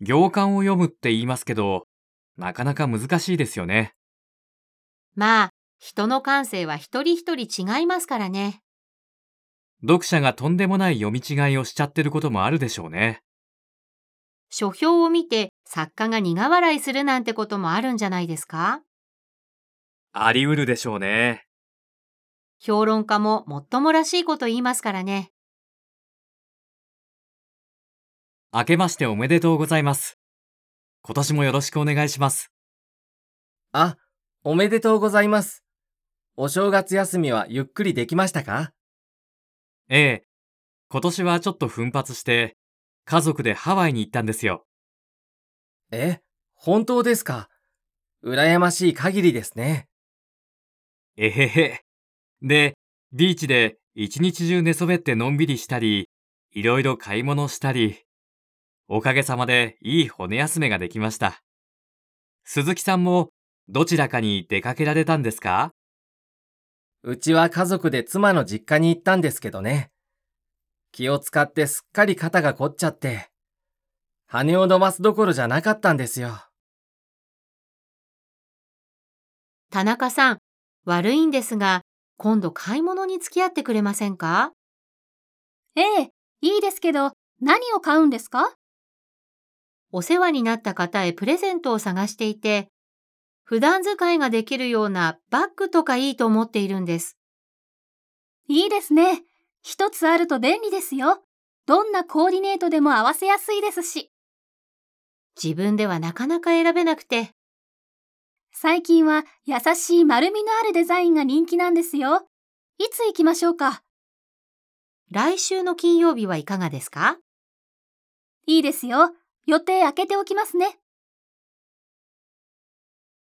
行間を読むって言いますけど、なかなか難しいですよね。まあ、人の感性は一人一人違いますからね。読者がとんでもない読み違いをしちゃってることもあるでしょうね。書評を見て作家が苦笑いするなんてこともあるんじゃないですか？あり得るでしょうね。評論家ももっともらしいこと言いますからね。明けましておめでとうございます。今年もよろしくお願いします。あ、おめでとうございます。お正月休みはゆっくりできましたか？ええ、今年はちょっと奮発して、家族でハワイに行ったんですよ。え、本当ですか？羨ましい限りですね。えへへ。で、ビーチで一日中寝そべってのんびりしたり、いろいろ買い物したり、おかげさまでいい骨休めができました。鈴木さんもどちらかに出かけられたんですか？うちは家族で妻の実家に行ったんですけどね。気を使ってすっかり肩が凝っちゃって、羽を伸ばすどころじゃなかったんですよ。田中さん、悪いんですが、今度買い物に付き合ってくれませんか？ええ、いいですけど、何を買うんですか？お世話になった方へプレゼントを探していて、普段使いができるようなバッグとかいいと思っているんです。いいですね。一つあると便利ですよ。どんなコーディネートでも合わせやすいですし。自分ではなかなか選べなくて、最近は優しい丸みのあるデザインが人気なんですよ。いつ行きましょうか？来週の金曜日はいかがですか？いいですよ。予定開けておきますね。